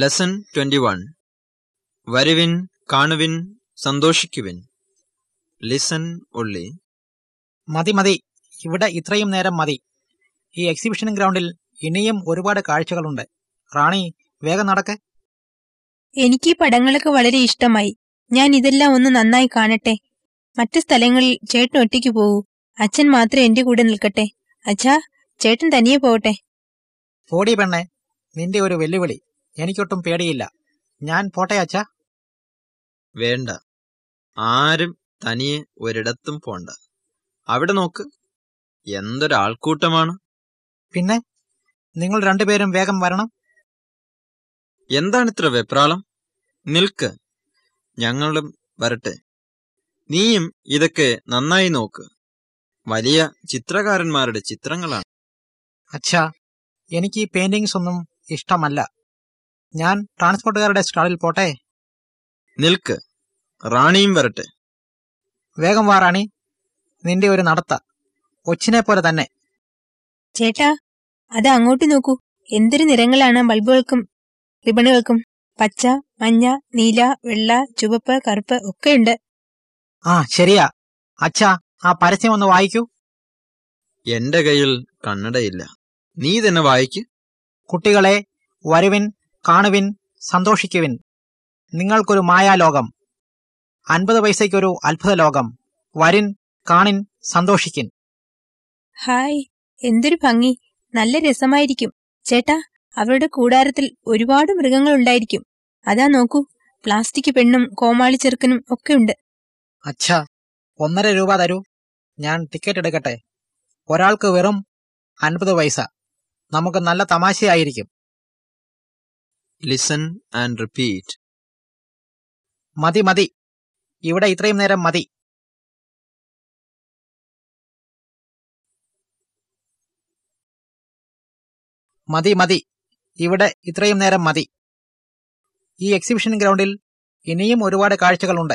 Lesson twenty one വരുവിൻ കാണുവിൻ സന്തോഷിക്കുവിൻ. Listen ഉള്ളി മതി മതി. ഇവിടെ ഇത്രയും നേരം മതി. ഈ എക്സിബിഷൻ ഗ്രൗണ്ടിൽ ഇനിയും ഒരുപാട് കാഴ്ചകളുണ്ട്. റാണി വേഗം നടക്ക്. എനിക്ക് ഈ പടങ്ങളൊക്കെ വളരെ ഇഷ്ടമായി. ഞാൻ ഇതെല്ലാം ഒന്ന് നന്നായി കാണട്ടെ. മറ്റു സ്ഥലങ്ങളിൽ ചേട്ടൻ ഒറ്റയ്ക്ക് പോകൂ. അച്ഛൻ മാത്രം എന്റെ കൂടെ നിൽക്കട്ടെ. അച്ഛാ ചേട്ടൻ തനിയെ പോകട്ടെ. പോടി പെണ്ണെ. നിന്റെ ഒരു വെല്ലുവിളി. എനിക്കൊട്ടും പേടിയില്ല. ഞാൻ പോട്ടെ അച്ഛ? വേണ്ട. ആരും തനിയെ ഒരിടത്തും പോണ്ട. അവിടെ നോക്ക്. എന്തൊരാൾക്കൂട്ടമാണ്? പിന്നെ? നിങ്ങൾ രണ്ടുപേരും വേഗം വരണം. എന്താണിത്ര വെപ്രാളം? നിൽക്ക്. ഞങ്ങളും വരട്ടെ. നീയും ഇതൊക്കെ നന്നായി നോക്ക്. വലിയ ചിത്രകാരന്മാരുടെ ചിത്രങ്ങളാണ്. അച്ഛാ എനിക്ക് ഈ പെയിന്റിങ്സ് ഒന്നും ഇഷ്ടമല്ല. ഞാൻ ട്രാൻസ്പോർട്ടുകാരുടെ സ്റ്റാളിൽ പോട്ടെ? നിൽക്ക്. റാണിയും വരട്ടെ. വേഗം വാ റാണി. നിന്റെ ഒരു നടത്ത. കൊച്ചിനെ പോലെ തന്നെ. ചേട്ടാ അത് അങ്ങോട്ട് നോക്കൂ. എന്തൊരു നിറങ്ങളാണ് ബൾബുകൾക്കും റിബണുകൾക്കും. പച്ച മഞ്ഞ നീല വെള്ള ചുവപ്പ് കറുപ്പ് ഒക്കെയുണ്ട് ആ ശരിയാ. അച്ഛാ ആ പരസ്യം ഒന്ന് വായിക്കൂ. എന്റെ കയ്യിൽ കണ്ണടയില്ല. നീ തന്നെ വായിക്ക്. കുട്ടികളെ വരുവിൻ. കാണുവിൻ സന്തോഷിക്കുവിൻ. നിങ്ങൾക്കൊരു മായാലോകം. അൻപത് പൈസയ്ക്കൊരു അത്ഭുത ലോകം വരിൻ കാണിൻ സന്തോഷിക്കിൻ. ഹായ് എന്തൊരു ഭംഗി. നല്ല രസമായിരിക്കും. ചേട്ടാ അവരുടെ കൂടാരത്തിൽ ഒരുപാട് മൃഗങ്ങൾ ഉണ്ടായിരിക്കും അതാ നോക്കൂ പ്ലാസ്റ്റിക് പെണ്ണും കോമാളി ചെറുക്കനും ഒക്കെ ഉണ്ട്. അച്ഛാ ഒന്നര രൂപ തരൂ. ഞാൻ ടിക്കറ്റ് എടുക്കട്ടെ. ഒരാൾക്ക് വെറും അൻപത് പൈസ. നമുക്ക് നല്ല തമാശയായിരിക്കും. ലിസൺ ആൻഡ് റിപ്പീറ്റ് മതി മതി. ഇവിടെ ഇത്രയും നേരം മതി. മതി മതി. ഇവിടെ ഇത്രയും നേരം മതി. ഈ എക്സിബിഷൻ ഗ്രൗണ്ടിൽ ഇനിയും ഒരുപാട് കാഴ്ചകളുണ്ട്.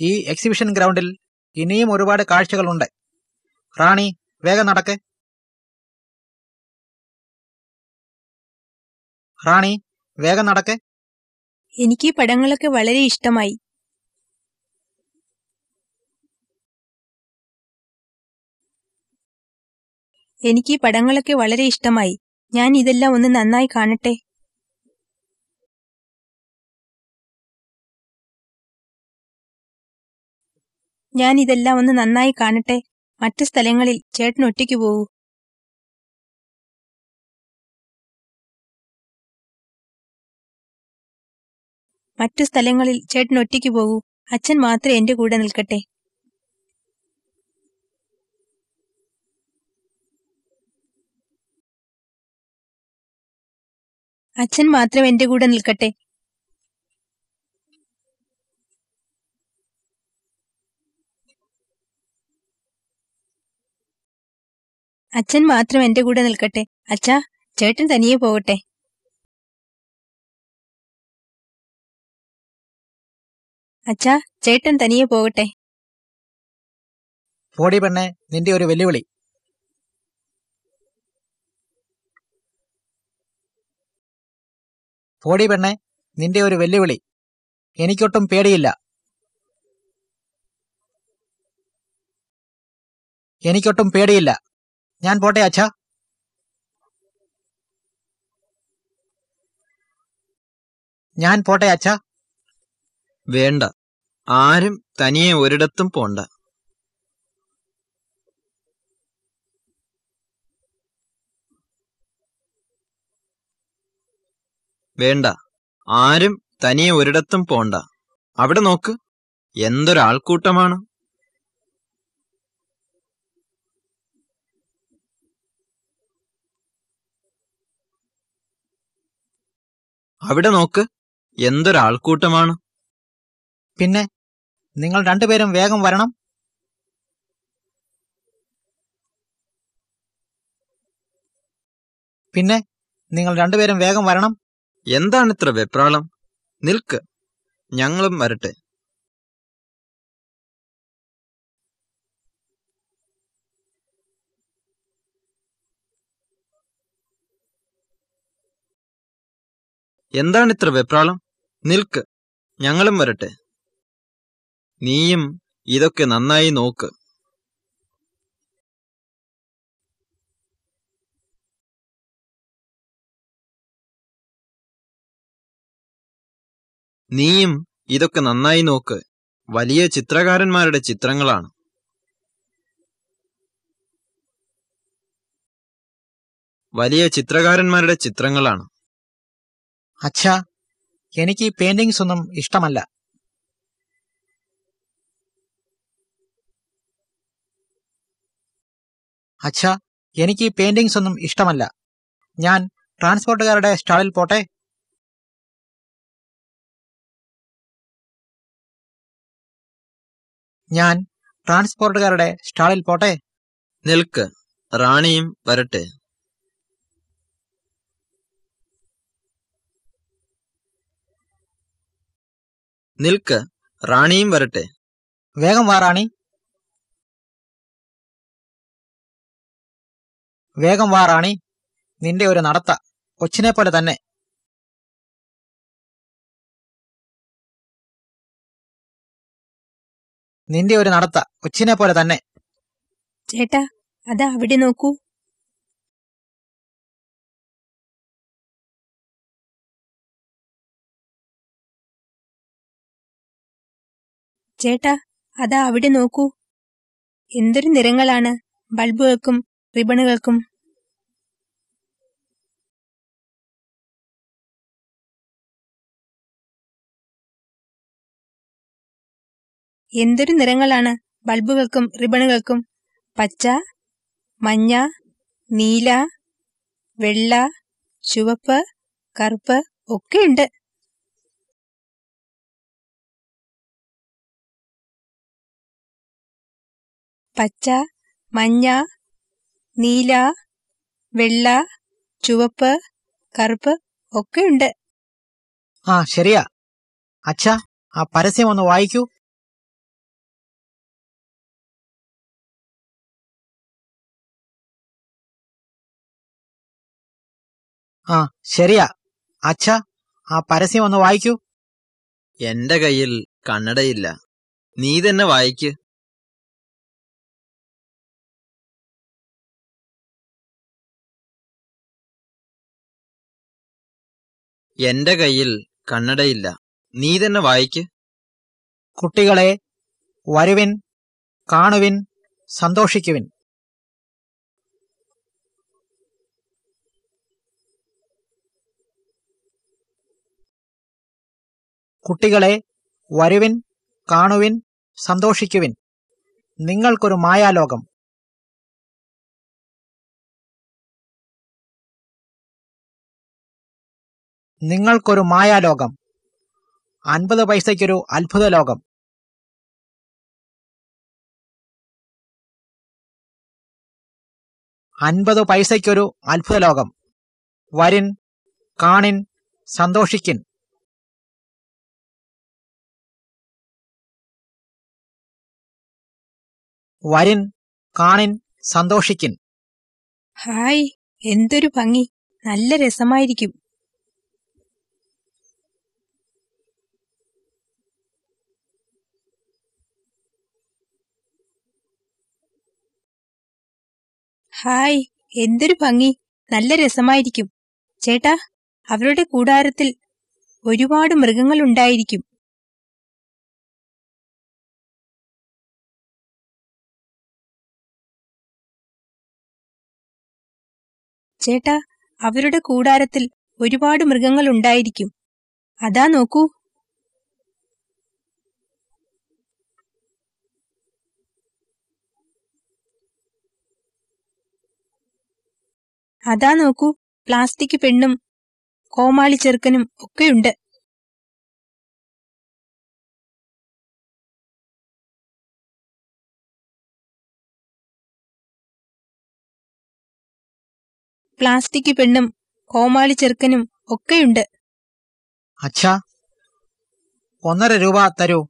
ഈ എക്സിബിഷൻ ഗ്രൗണ്ടിൽ ഇനിയും ഒരുപാട് കാഴ്ചകളുണ്ട്. റാണി വേഗം നടക്കേ. റാണി വേഗം നടക്കേ. എനിക്ക് ഈ പടങ്ങളൊക്കെ വളരെ ഇഷ്ടമായി. എനിക്ക് ഈ പടങ്ങളൊക്കെ വളരെ ഇഷ്ടമായി. ഞാൻ ഇതെല്ലാം ഒന്ന് നന്നായി കാണട്ടെ. ഞാൻ ഇതെല്ലാം ഒന്ന് നന്നായി കാണട്ടെ. മറ്റു സ്ഥലങ്ങളിൽ ചേട്ടൻ ഒറ്റയ്ക്ക് പോകൂ മറ്റു സ്ഥലങ്ങളിൽ ചേട്ടൻ ഒറ്റയ്ക്ക് പോകൂ അച്ഛൻ മാത്രം എന്റെ കൂടെ നിൽക്കട്ടെ. അച്ഛൻ മാത്രം എന്റെ കൂടെ നിൽക്കട്ടെ. അച്ഛൻ മാത്രം എന്റെ കൂടെ നിൽക്കട്ടെ. അച്ഛാ ചേട്ടൻ തനിയെ പോകട്ടെ. അച്ഛാ ചേട്ടൻ തനിയെ പോകട്ടെ. പോടി പെണ്ണെ നിന്റെ ഒരു വെല്ലുവിളി. പോടി പെണ്ണെ നിന്റെ ഒരു വെല്ലുവിളി. എനിക്കൊട്ടും പേടിയില്ല. എനിക്കൊട്ടും പേടിയില്ല. ഞാൻ പോട്ടെ അച്ഛാ. ഞാൻ പോട്ടെ അച്ഛാ. വേണ്ട. ആരും തനിയെ ഒരിടത്തും പോണ്ട. വേണ്ട. ആരും തനിയെ ഒരിടത്തും പോണ്ട. അവിടെ നോക്ക്. എന്തൊരാൾക്കൂട്ടമാണ്. അവിടെ നോക്ക്. എന്തൊരാൾക്കൂട്ടമാണ്. പിന്നെ നിങ്ങൾ രണ്ടുപേരും വേഗം വരണം. പിന്നെ നിങ്ങൾ രണ്ടുപേരും വേഗം വരണം. എന്താണിത്ര വെപ്രാളം? നിൽക്ക്. ഞങ്ങളും വരട്ടെ. എന്താണിത്ര വെപ്രാളം? നിൽക്ക്. ഞങ്ങളും വരട്ടെ. നീയും ഇതൊക്കെ നന്നായി നോക്ക്. നീയും ഇതൊക്കെ നന്നായി നോക്ക്. വലിയ ചിത്രകാരന്മാരുടെ ചിത്രങ്ങളാണ്. വലിയ ചിത്രകാരന്മാരുടെ ചിത്രങ്ങളാണ്. അച്ഛാ എനിക്ക് ഈ പെയിന്റിങ്സ് ഒന്നും ഇഷ്ടമല്ല. അച്ഛാ എനിക്ക് ഈ പെയിന്റിങ്സ് ഒന്നും ഇഷ്ടമല്ല. ഞാൻ ട്രാൻസ്പോർട്ടുകാരുടെ സ്റ്റാളിൽ പോട്ടെ? ഞാൻ ട്രാൻസ്പോർട്ടുകാരുടെ സ്റ്റാളിൽ പോട്ടെ? നിൽക്ക്. റാണിയും വരട്ടെ. നിൽക്ക്. റാണിയും വരട്ടെ. വേഗം വാ റാണി. വേഗം വാ റാണി. നിന്റെ ഒരു നടത്ത. കൊച്ചിനെ പോലെ തന്നെ. നിന്റെ ഒരു നടത്ത. കൊച്ചിനെ പോലെ തന്നെ. ചേട്ടാ അതാ അവിടെ നോക്കൂ. ചേട്ടാ അതാ അവിടെ നോക്കൂ. എന്തൊരു നിറങ്ങളാണ് ബൾബുകൾക്കും റിബണുകൾക്കും. എന്തൊരു നിറങ്ങളാണ് ബൾബുകൾക്കും റിബണുകൾക്കും. പച്ച മഞ്ഞ നീല വെള്ള ചുവപ്പ് കറുപ്പ് ഒക്കെയുണ്ട് പച്ച മഞ്ഞ നീല വെള്ള ചുവപ്പ് കറുപ്പ് ഒക്കെയുണ്ട്. ആ ശരിയാ. അച്ഛാ ആ പരസ്യം ഒന്ന് വായിക്കൂ. ആ ശരിയാ. അച്ഛാ ആ പരസ്യം ഒന്ന് വായിക്കൂ. എന്റെ കയ്യിൽ കണ്ണടയില്ല. നീ തന്നെ വായിക്ക്. എന്റെ കയ്യിൽ കണ്ണടയില്ല. നീ തന്നെ വായിക്ക്. കുട്ടികളെ വരുവിൻ കാണുവിൻ സന്തോഷിക്കുവിൻ. കുട്ടികളെ വരുവിൻ കാണുവിൻ സന്തോഷിക്കുവിൻ. നിങ്ങൾക്കൊരു മായാലോകം. നിങ്ങൾക്കൊരു മായാലോകം. അൻപത് പൈസയ്ക്കൊരു അത്ഭുത ലോകം അൻപത് പൈസയ്ക്കൊരു അത്ഭുത ലോകം വരിൻ കാണിൻ സന്തോഷിക്കിൻ. വരിൻ കാണിൻ സന്തോഷിക്കിൻ. ഹായ് എന്തൊരു ഭംഗി. നല്ല രസമായിരിക്കും. ഹായ് എന്തൊരു ഭംഗി. നല്ല രസമായിരിക്കും. ചേട്ടാ അവരുടെ കൂടാരത്തിൽ ഒരുപാട് മൃഗങ്ങൾ ഉണ്ടായിരിക്കും. ചേട്ടാ അവരുടെ കൂടാരത്തിൽ ഒരുപാട് മൃഗങ്ങൾ ഉണ്ടായിരിക്കും. അതാ നോക്കൂ. അതാ നോക്കൂ പ്ലാസ്റ്റിക് പെണ്ണും കോമാളി ചെറുക്കനും ഒക്കെയുണ്ട്. പ്ലാസ്റ്റിക് പെണ്ണും കോമാളി ചെറുക്കനും ഒക്കെയുണ്ട്. അച്ഛാ ഒന്നര രൂപ തരൂ.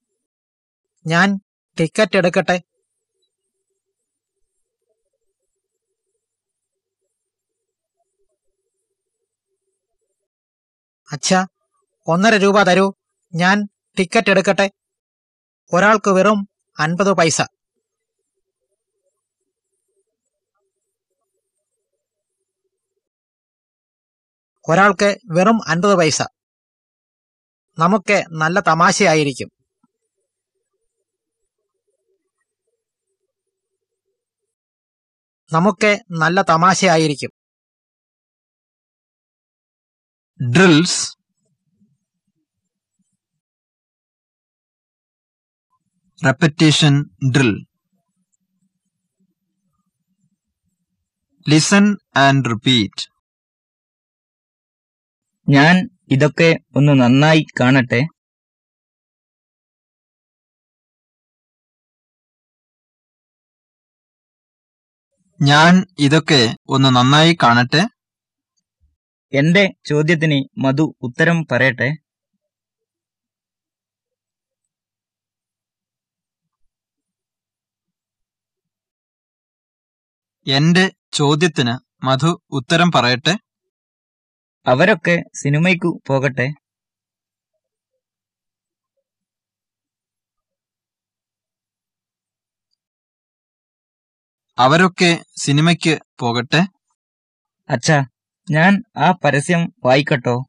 ഞാൻ ടിക്കറ്റ് എടുക്കട്ടെ? അച്ഛാ ഒന്നര രൂപ തരൂ. ഞാൻ ടിക്കറ്റ് എടുക്കട്ടെ. ഒരാൾക്ക് വെറും അൻപത് പൈസ. ഒരാൾക്ക് വെറും അൻപത് പൈസ. നമുക്ക് നല്ല തമാശയായിരിക്കും. നമുക്ക് നല്ല തമാശയായിരിക്കും. Drills repetition drill listen and repeat ഞാൻ ഇതൊക്കെ ഒന്ന് നന്നായി കാണട്ടെ ഞാൻ ഇതൊക്കെ ഒന്ന് നന്നായി കാണട്ടെ എന്റെ ചോദ്യത്തിന് മധു ഉത്തരം പറയട്ടെ? എന്റെ ചോദ്യത്തിന് മധു ഉത്തരം പറയട്ടെ? അവരൊക്കെ സിനിമയ്ക്കു പോകട്ടെ? അവരൊക്കെ സിനിമയ്ക്ക് പോകട്ടെ? അച്ഛാ ഞാൻ ആ പരസ്യം വായിക്കട്ടോ.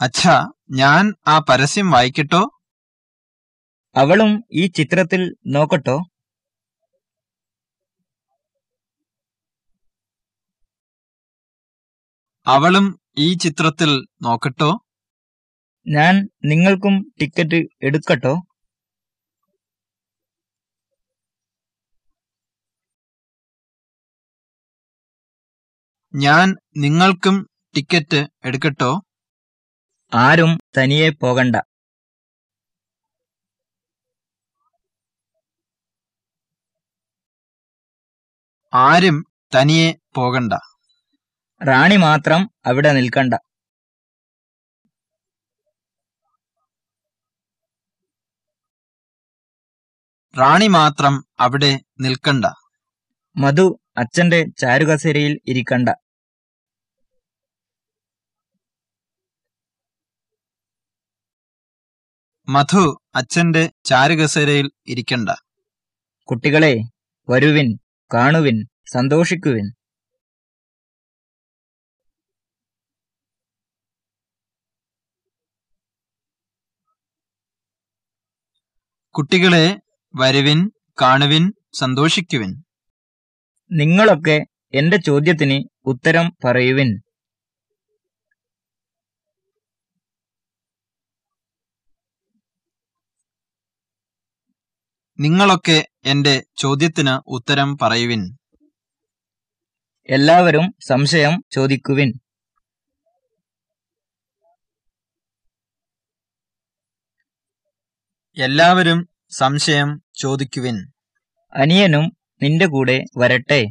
അച്ഛാ ഞാൻ ആ പരസ്യം വായിക്കട്ടോ? അവളും ഈ ചിത്രത്തിൽ നോക്കട്ടോ. അവളും ഈ ചിത്രത്തിൽ നോക്കട്ടോ? ഞാൻ നിങ്ങൾക്കും ടിക്കറ്റ് എടുക്കട്ടോ. ഞാൻ നിങ്ങൾക്കും ടിക്കറ്റ് എടുക്കട്ടോ? ആരും തനിയെ പോകണ്ട. ആരും തനിയെ പോകണ്ട. റാണി മാത്രം അവിടെ നിൽക്കണ്ട. റാണി മാത്രം അവിടെ നിൽക്കണ്ട. മധു അച്ഛന്റെ ചാരുകസേരയിൽ ഇരിക്കണ്ട. മധു അച്ഛന്റെ ചാരുകസേരയിൽ ഇരിക്കണ്ട. കുട്ടികളെ വരുവിൻ കാണുവിൻ സന്തോഷിക്കുവിൻ. കുട്ടികളെ വരുവിൻ കാണുവിൻ സന്തോഷിക്കുവിൻ. നിങ്ങളൊക്കെ എന്റെ ചോദ്യത്തിന് ഉത്തരം പറയുവിൻ. നിങ്ങളൊക്കെ എന്റെ ചോദ്യത്തിന് ഉത്തരം പറയുവിൻ. എല്ലാവരും സംശയം ചോദിക്കുവിൻ. എല്ലാവരും സംശയം ചോദിക്കുവിൻ. അനിയനും നിന്റെ കൂടെ വരട്ടെ.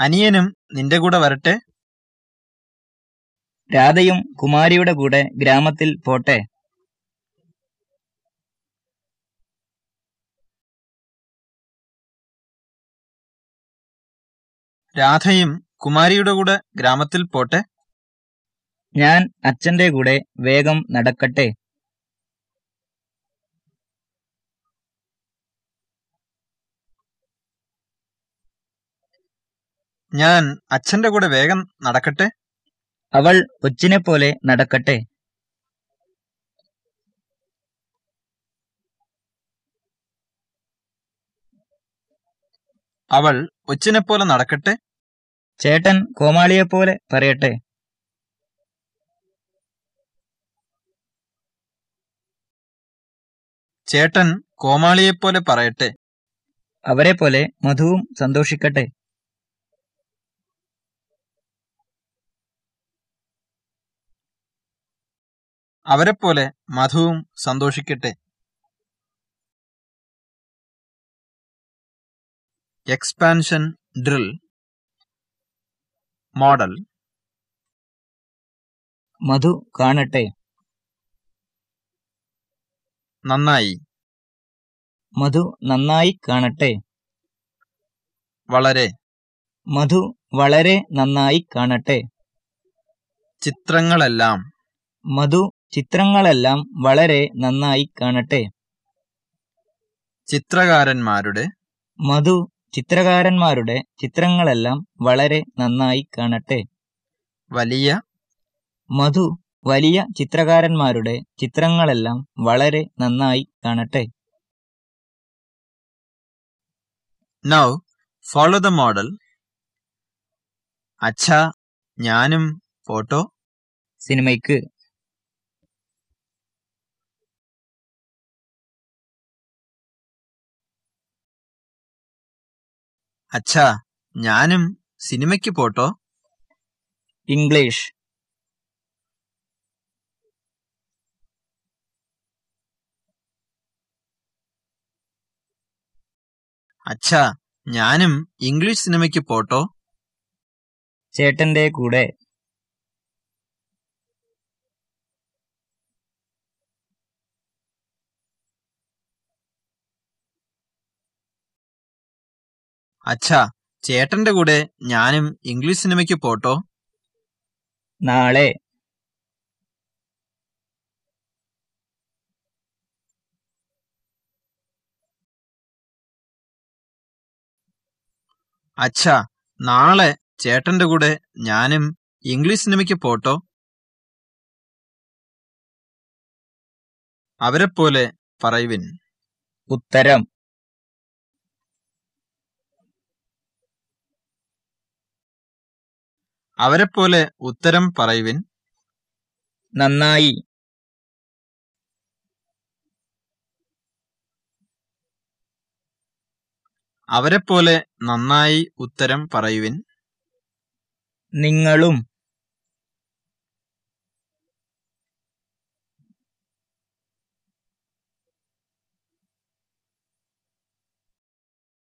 അനിയനും നിന്റെ കൂടെ വരട്ടെ. രാധയും കുമാരിയുടെ കൂടെ ഗ്രാമത്തിൽ പോട്ടെ. രാധയും കുമാരിയുടെ കൂടെ ഗ്രാമത്തിൽ പോട്ടെ. ഞാൻ അച്ഛന്റെ കൂടെ വേഗം നടക്കട്ടെ. ഞാൻ അച്ഛന്റെ കൂടെ വേഗം നടക്കട്ടെ. അവൾ ഒച്ചിനെ പോലെ നടക്കട്ടെ. അവൾ ഒച്ചിനെപ്പോലെ നടക്കട്ടെ? ചേട്ടൻ കോമാളിയെപ്പോലെ പറയട്ടെ. ചേട്ടൻ കോമാളിയെപ്പോലെ പറയട്ടെ. അവരെ പോലെ മധുവും സന്തോഷിക്കട്ടെ. അവരെപ്പോലെ മധുവും സന്തോഷിക്കട്ടെ. എക്സ്പാൻഷൻ ഡ്രിൽ മോഡൽ മധു കാണട്ടെ. നന്നായി. മധു നന്നായി കാണട്ടെ. വളരെ. മധു വളരെ നന്നായി കാണട്ടെ. ചിത്രങ്ങളെല്ലാം. മധു ചിത്രങ്ങളെല്ലാം വളരെ നന്നായി കാണട്ടെ. ചിത്രകാരന്മാരുടെ മധു ചിത്രകാരന്മാരുടെ ചിത്രങ്ങളെല്ലാം വളരെ നന്നായി കാണട്ടെ. വലിയ മധു വലിയ ചിത്രകാരന്മാരുടെ ചിത്രങ്ങളെല്ലാം വളരെ നന്നായി കാണട്ടെ. നൗ ഫോളോ ദ മോഡൽ അച്ഛാ ഞാനും ഫോട്ടോ സിനിമയ്ക്ക് അച്ഛാ ഞാനും സിനിമയ്ക്ക് പോട്ടോ? ഇംഗ്ലീഷ്. അച്ഛാ ഞാനും ഇംഗ്ലീഷ് സിനിമയ്ക്ക് പോട്ടോ? ചേട്ടന്റെ കൂടെ അച്ഛാ ചേട്ടന്റെ കൂടെ ഞാനും ഇംഗ്ലീഷ് സിനിമയ്ക്ക് പോട്ടോ? നാളെ. അച്ഛാ നാളെ ചേട്ടന്റെ കൂടെ ഞാനും ഇംഗ്ലീഷ് സിനിമയ്ക്ക് പോട്ടോ? അവരെപ്പോലെ പറയുവിൻ. ഉത്തരം. അവരെപ്പോലെ ഉത്തരം പറയുവിൻ. നന്നായി. അവരെപ്പോലെ നന്നായി ഉത്തരം പറയുവിൻ. നിങ്ങളും.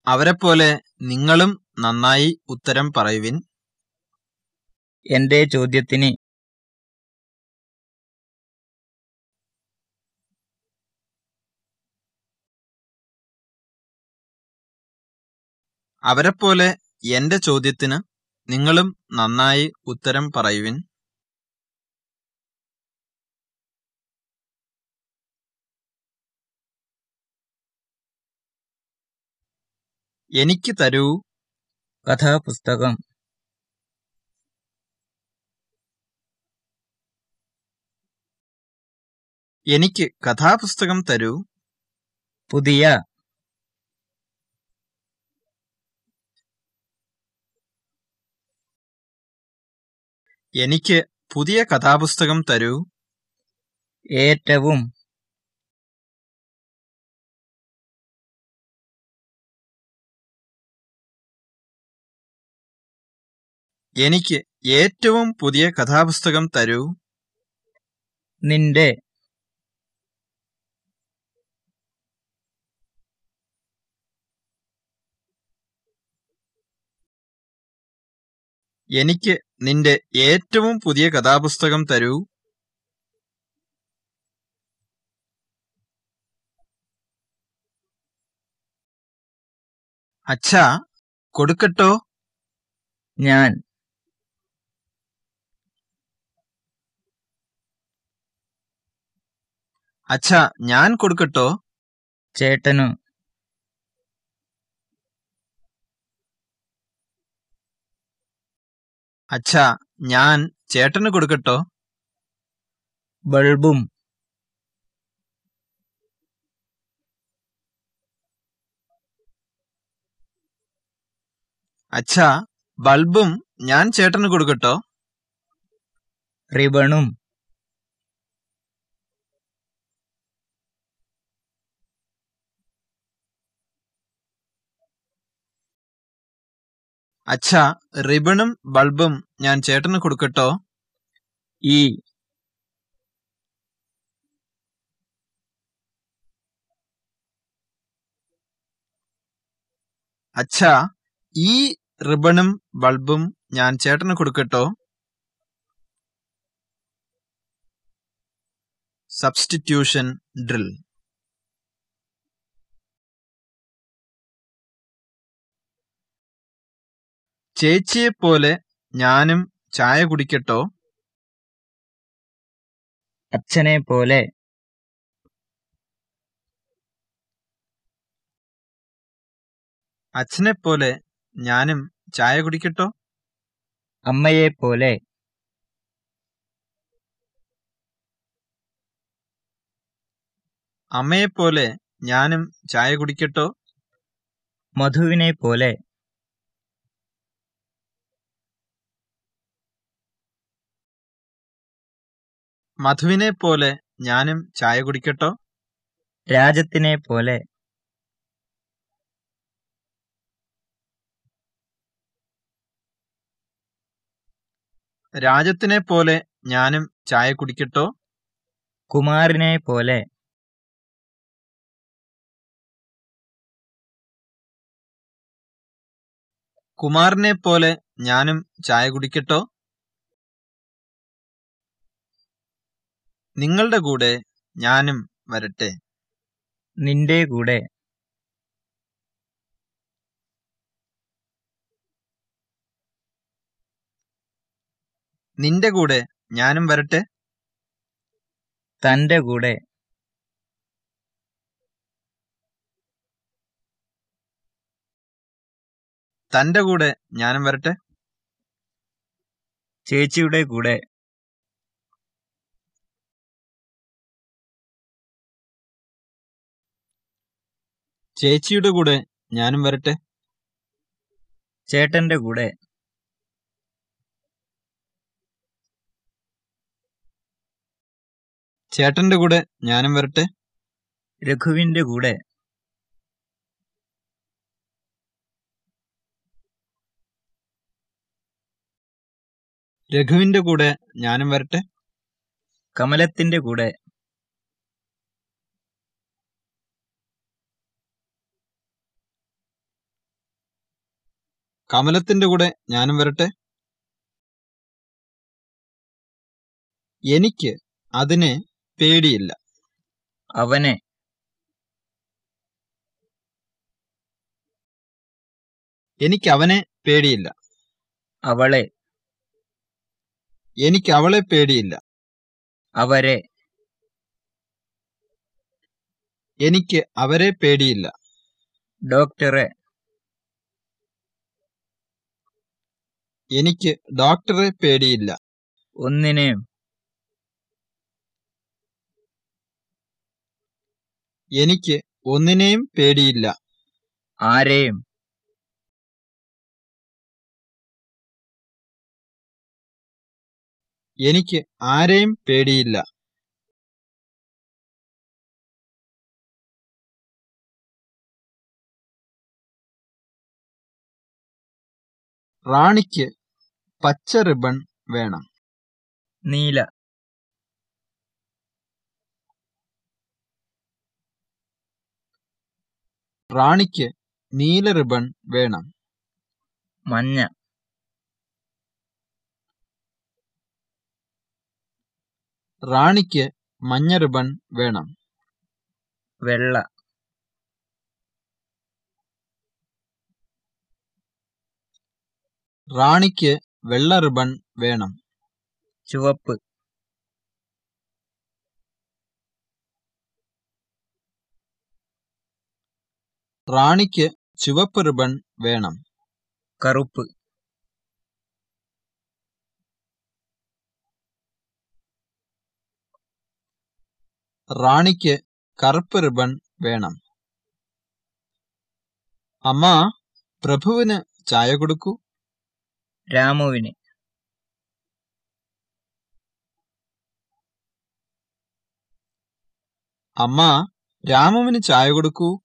അവരെപ്പോലെ നിങ്ങളും നന്നായി ഉത്തരം പറയുവിൻ. എന്റെ ചോദ്യത്തിന്. അവരെപ്പോലെ എന്റെ ചോദ്യത്തിന് നിങ്ങളും നന്നായി ഉത്തരം പറയുവിൻ. എനിക്ക് തരൂ. കഥാപുസ്തകം. എനിക്ക് കഥാപുസ്തകം തരൂ. പുതിയ. എനിക്ക് പുതിയ കഥാപുസ്തകം തരൂ. ഏറ്റവും. എനിക്ക് ഏറ്റവും പുതിയ കഥാപുസ്തകം തരൂ. നിന്റെ. എനിക്ക് നിന്റെ ഏറ്റവും പുതിയ കഥാപുസ്തകം തരൂ. അച്ഛാ കൊടുക്കട്ടോ? ഞാൻ. അച്ഛാ ഞാൻ കൊടുക്കട്ടോ? ചേട്ടനു. അച്ഛാ ഞാൻ ചേട്ടന് കൊടുക്കട്ടോ. ബൾബും. അച്ഛാ ബൾബും ഞാൻ ചേട്ടന് കൊടുക്കട്ടോ. റിബണും. അച്ഛാ റിബണും ബൾബും ഞാൻ ചേട്ടന് കൊടുക്കട്ടോ. ഈ അച്ഛാ ഈ റിബണും ബൾബും ഞാൻ ചേട്ടന് കൊടുക്കട്ടോ. സബ്സ്റ്റിറ്റ്യൂഷൻ ഡ്രിൽ ചേച്ചിയെപ്പോലെ ഞാനും ചായ കുടിക്കട്ടോ? അച്ഛനെ പോലെ അച്ഛനെ പോലെ ഞാനും ചായ കുടിക്കട്ടോ? അമ്മയെ പോലെ അമ്മയെ പോലെ ഞാനും ചായ കുടിക്കട്ടോ? മധുവിനെ പോലെ മധുവിനെ പോലെ ഞാനും ചായ കുടിക്കട്ടോ? രാജത്തിനെ പോലെ. രാജത്തിനെ പോലെ ഞാനും ചായ കുടിക്കട്ടോ? കുമാരനെ പോലെ. കുമാരനെ പോലെ ഞാനും ചായ കുടിക്കട്ടോ? നിങ്ങളുടെ കൂടെ ഞാനും വരട്ടെ. നിന്റെ കൂടെ. നിന്റെ കൂടെ ഞാനും വരട്ടെ. തന്റെ കൂടെ. തന്റെ കൂടെ ഞാനും വരട്ടെ. ചേച്ചിയുടെ കൂടെ. ചേച്ചിയുടെ കൂടെ ഞാനും വരട്ടെ? ചേട്ടന്റെ കൂടെ. ചേട്ടന്റെ കൂടെ ഞാനും വരട്ടെ? രഘുവിന്റെ കൂടെ. രഘുവിന്റെ കൂടെ ഞാനും വരട്ടെ? കമലത്തിന്റെ കൂടെ. കമലത്തിന്റെ കൂടെ ഞാനും വരട്ടെ? എനിക്ക് അതിനെ പേടിയില്ല. അവനെ. എനിക്ക് അവനെ പേടിയില്ല. അവളെ. എനിക്ക് അവളെ പേടിയില്ല. അവരെ. എനിക്ക് അവരെ പേടിയില്ല. ഡോക്ടറെ. എനിക്ക് ഡോക്ടറെ പേടിയില്ല. ഒന്നിനെയും എനിക്ക് ഒന്നിനെയും പേടിയില്ല. ആരെയും എനിക്ക് ആരെയും പേടിയില്ല. റാണിക്ക് പച്ച റിബൺ വേണം. നീല. റാണിക്ക് നീല റിബൺ വേണം. മഞ്ഞ. റാണിക്ക് മഞ്ഞ റിബൺ വേണം. വെള്ള. റാണിക്ക് വെള്ള റിബൺ വേണം. ചുവപ്പ്. റാണിക്ക് ചുവപ്പ് റിബൺ വേണം. കറുപ്പ്. റാണിക്ക് കറുപ്പ് റിബൺ വേണം. അമ്മ പ്രഭുവിന് ചായ കൊടുക്കൂ. രാമുവിന്. അമ്മ രാമുവിന് ചായ കൊടുക്കൂ.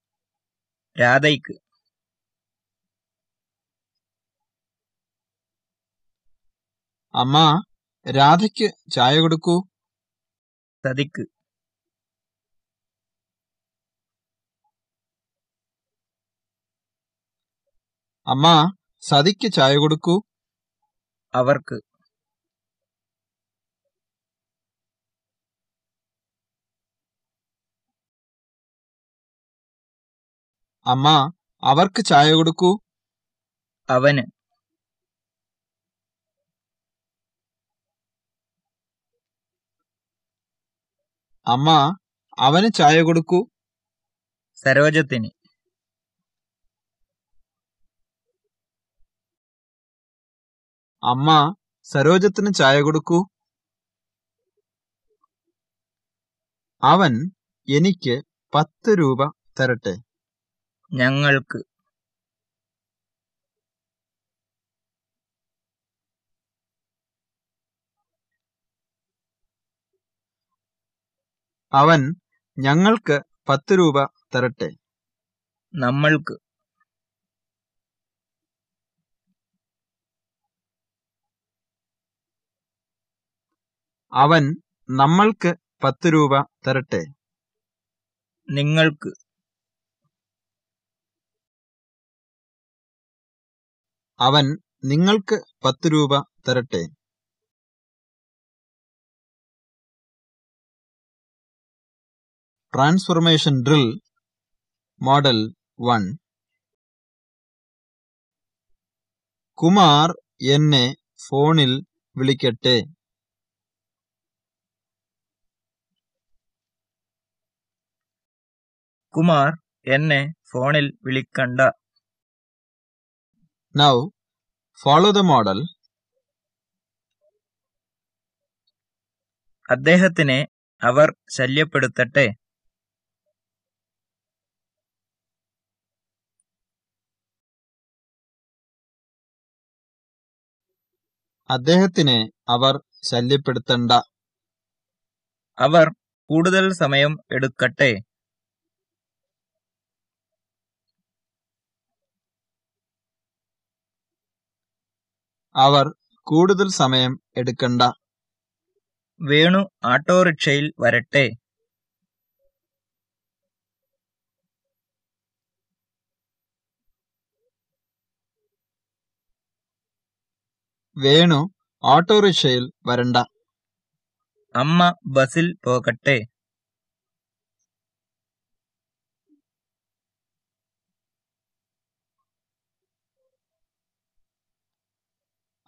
രാധയ്ക്ക്. അമ്മ രാധയ്ക്ക് ചായ കൊടുക്കൂ. സതിക്ക്. അമ്മ സതിക്ക് ചായ കൊടുക്കൂ. അവർക്ക് അമ്മ അവർക്ക് ചായ കൊടുക്കൂ അവന് അമ്മ അവന് ചായ കൊടുക്കൂ സരോജത്തിന് അമ്മ സരോജത്തിന് ചായ കൊടുക്കൂ. അവൻ എനിക്ക് പത്ത് രൂപ തരട്ടെ. ഞങ്ങൾക്ക്. അവൻ ഞങ്ങൾക്ക് പത്ത് രൂപ തരട്ടെ. നമ്മൾക്ക്. അവൻ നമ്മൾക്ക് പത്ത് രൂപ തരട്ടെ? നിങ്ങൾക്ക്. അവൻ നിങ്ങൾക്ക് പത്ത് രൂപ തരട്ടെ? Transformation drill model one. Kumar എന്നെ ഫോണിൽ വിളിക്കട്ടെ? കുമാർ എന്നെ ഫോണിൽ വിളിക്കണ്ട. നൗ ഫോളോ ദ മോഡൽ അദ്ദേഹത്തിനെ അവർ ശല്യപ്പെടുത്തട്ടെ. അദ്ദേഹത്തിനെ അവർ ശല്യപ്പെടുത്തണ്ട. അവർ കൂടുതൽ സമയം എടുക്കട്ടെ. അവർ കൂടുതൽ സമയം എടുക്കണ്ട. വേണു ആട്ടോറിക്ഷയിൽ വരട്ടെ. വേണു ഓട്ടോറിക്ഷയിൽ വരണ്ട. അമ്മ ബസിൽ പോകട്ടെ.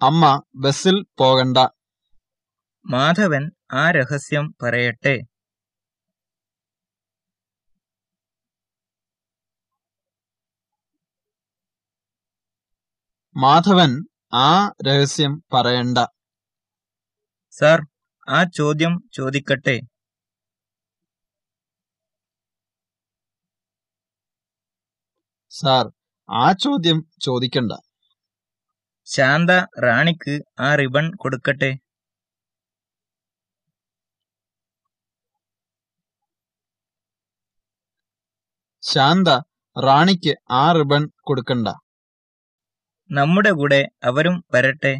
അമ്മ ബസ്സിൽ പോകണ്ട. മാധവൻ ആ രഹസ്യം പറയട്ടെ. മാധവൻ ആ രഹസ്യം പറയണ്ട. സാർ ആ ചോദ്യം ചോദിക്കട്ടെ. സാർ ആ ചോദ്യം ചോദിക്കണ്ട. ശാന്ത റാണിക്ക് ആ റിബൺ കൊടുക്കട്ടെ? ശാന്ത റാണിക്ക് ആ റിബൺ കൊടുക്കണ്ട. നമ്മുടെ കൂടെ അവരും വരട്ടെ?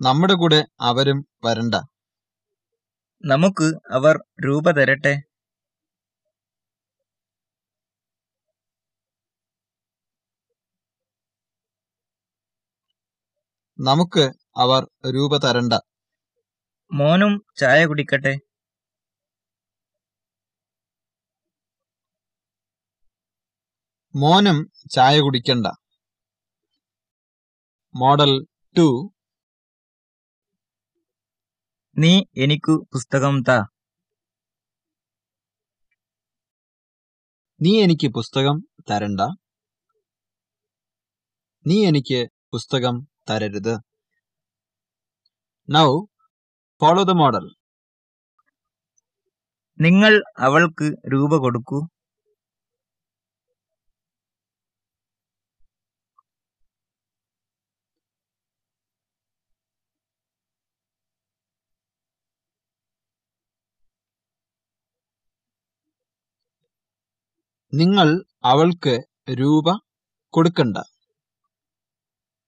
നമ്മുടെ കൂടെ അവരും വരണ്ട. നമുക്ക് അവർ രൂപ തരട്ടെ? നമുക്ക് അവർ രൂപ തരണ്ട. മോനും ചായ കുടിക്കട്ടെ. മോനും ചായ കുടിക്കണ്ട. Model two. നീ എനിക്കു പുസ്തകം ത. നീ എനിക്ക് പുസ്തകം തരണ്ട. നീ എനിക്ക് പുസ്തകം തരരുത്. നൗ ഫോളോ ദ മോഡൽ നിങ്ങൾ അവൾക്ക് രൂപ കൊടുക്കൂ. നിങ്ങൾ അവൾക്ക് രൂപ കൊടുക്കണ്ട.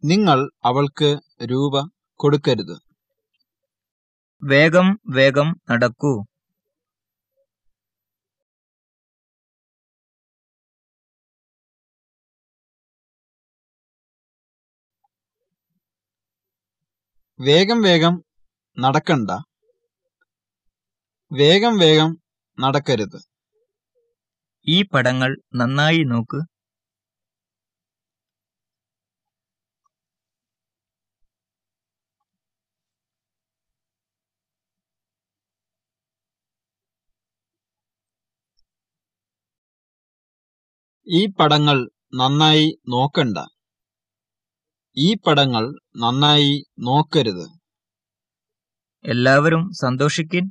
നിങ്ങൾ അവൾക്ക് രൂപ കൊടുക്കരുത്. വേഗം വേഗം നടക്കൂ. വേഗം വേഗം നടക്കണ്ട. വേഗം വേഗം നടക്കരുത്. ഈ പടങ്ങൾ നന്നായി നോക്ക്. ഈ പടങ്ങൾ നന്നായി നോക്കണ്ട. ഈ പടങ്ങൾ നന്നായി നോക്കരുത്. എല്ലാവരും സന്തോഷിക്കാൻ.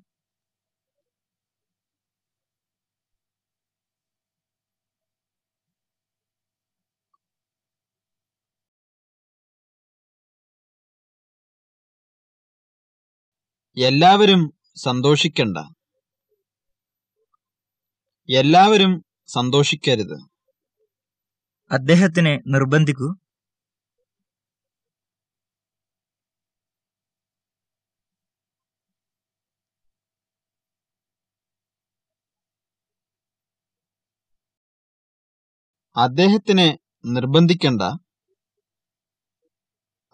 എല്ലാവരും സന്തോഷിക്കണ്ട. എല്ലാവരും സന്തോഷിക്കരുത്. അദ്ദേഹത്തിനെ നിർബന്ധിക്കൂ. അദ്ദേഹത്തിനെ നിർബന്ധിക്കണ്ട.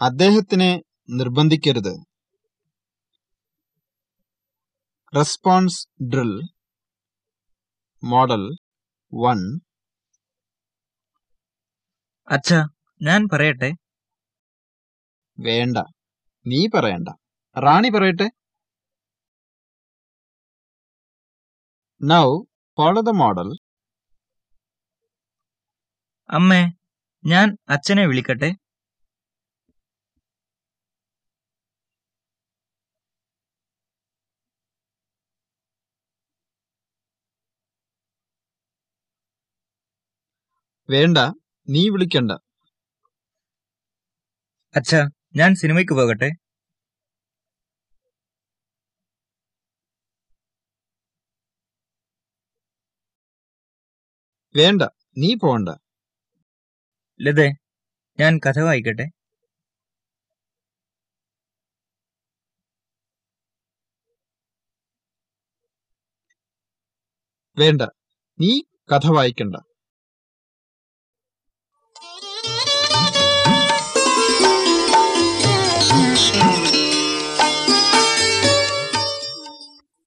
അദ്ദേഹത്തിനെ നിർബന്ധിക്കരുത്. റെസ്പോൺസ് ഡ്രിൽ മോഡൽ വൺ അച്ഛ ഞാൻ പറയട്ടെ. വേണ്ട. നീ പറയണ്ട. റാണി പറയട്ടെ. നൗ ഫോളോ ദ മോഡൽ അമ്മേ ഞാൻ അച്ഛനെ വിളിക്കട്ടെ. വേണ്ട നീ വിളിക്കണ്ട. അച്ഛ ഞാൻ സിനിമയ്ക്ക് പോകട്ടെ? വേണ്ട നീ പോണ്ട. ലതേ ഞാൻ കഥ വായിക്കട്ടെ? വേണ്ട നീ കഥ വായിക്കണ്ട.